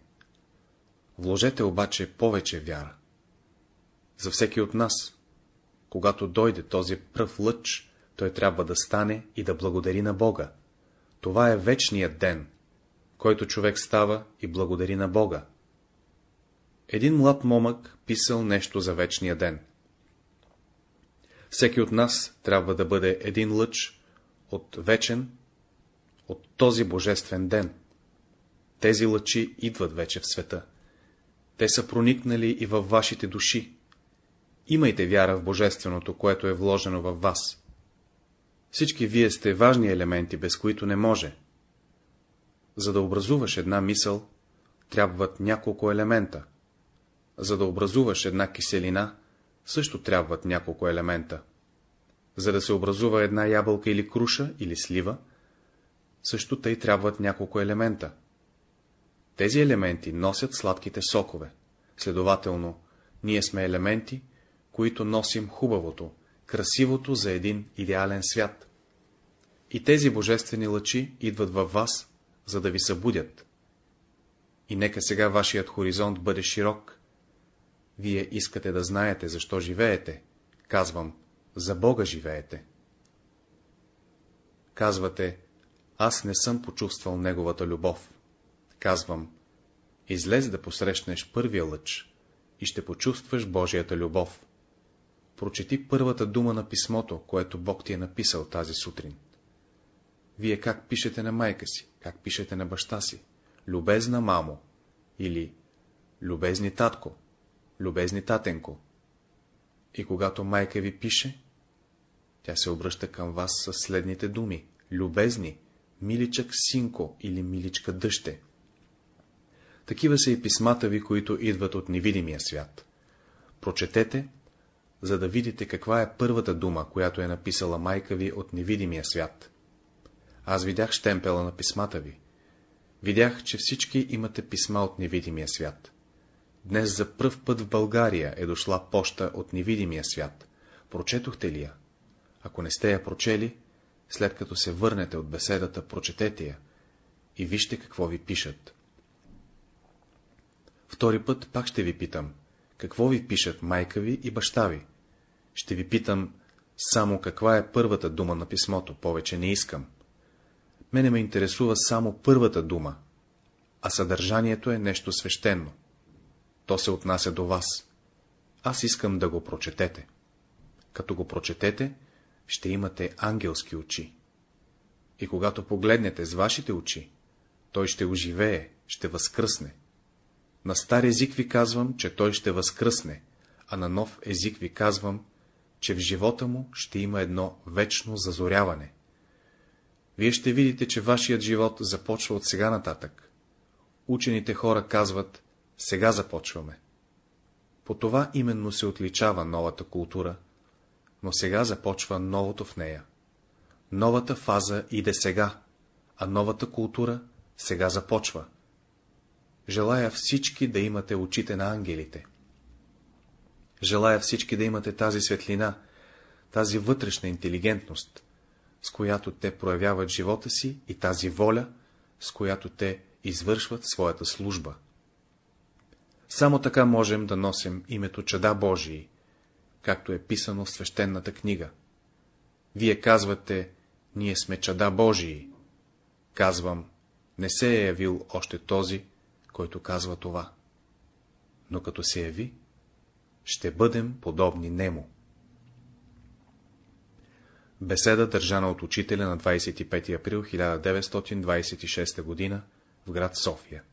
S1: Вложете обаче повече вяра. За всеки от нас, когато дойде този пръв лъч, той трябва да стане и да благодари на Бога. Това е вечният ден, който човек става и благодари на Бога. Един млад момък писал нещо за вечния ден. Всеки от нас трябва да бъде един лъч от вечен, от този божествен ден. Тези лъчи идват вече в света. Те са проникнали и във вашите души. Имайте вяра в божественото, което е вложено във вас. Всички вие сте важни елементи, без които не може. За да образуваш една мисъл, трябват няколко елемента. За да образуваш една киселина, също трябват няколко елемента. За да се образува една ябълка или круша, или слива, също тъй трябват няколко елемента. Тези елементи носят сладките сокове. Следователно, ние сме елементи, които носим хубавото, красивото за един идеален свят. И тези божествени лъчи идват във вас, за да ви събудят. И нека сега вашият хоризонт бъде широк. Вие искате да знаете, защо живеете. Казвам, за Бога живеете. Казвате, аз не съм почувствал Неговата любов. Казвам, излез да посрещнеш първия лъч и ще почувстваш Божията любов. Прочети първата дума на писмото, което Бог ти е написал тази сутрин. Вие как пишете на майка си, как пишете на баща си? Любезна мамо или любезни татко, любезни татенко. И когато майка ви пише, тя се обръща към вас с следните думи. Любезни, миличък синко или миличка дъще. Такива са и писмата ви, които идват от невидимия свят. Прочетете, за да видите каква е първата дума, която е написала майка ви от невидимия свят. Аз видях штемпела на писмата ви. Видях, че всички имате писма от невидимия свят. Днес за пръв път в България е дошла поща от невидимия свят. Прочетохте ли я? Ако не сте я прочели, след като се върнете от беседата, прочетете я и вижте какво ви пишат. Втори път пак ще ви питам, какво ви пишат майка ви и баща ви. Ще ви питам само каква е първата дума на писмото, повече не искам. Мене ме интересува само първата дума, а съдържанието е нещо свещено. То се отнася до вас. Аз искам да го прочетете. Като го прочетете, ще имате ангелски очи. И когато погледнете с вашите очи, той ще оживее, ще възкръсне. На стар език ви казвам, че той ще възкръсне, а на нов език ви казвам, че в живота му ще има едно вечно зазоряване. Вие ще видите, че вашият живот започва от сега нататък. Учените хора казват, сега започваме. По това именно се отличава новата култура, но сега започва новото в нея. Новата фаза иде сега, а новата култура сега започва. Желая всички да имате очите на ангелите. Желая всички да имате тази светлина, тази вътрешна интелигентност, с която те проявяват живота си и тази воля, с която те извършват своята служба. Само така можем да носим името Чада Божии, както е писано в свещената книга. Вие казвате, ние сме чада Божии. Казвам, не се е явил още този, който казва това. Но като се яви, ще бъдем подобни нему. Беседа, държана от учителя на 25 април 1926 г. в град София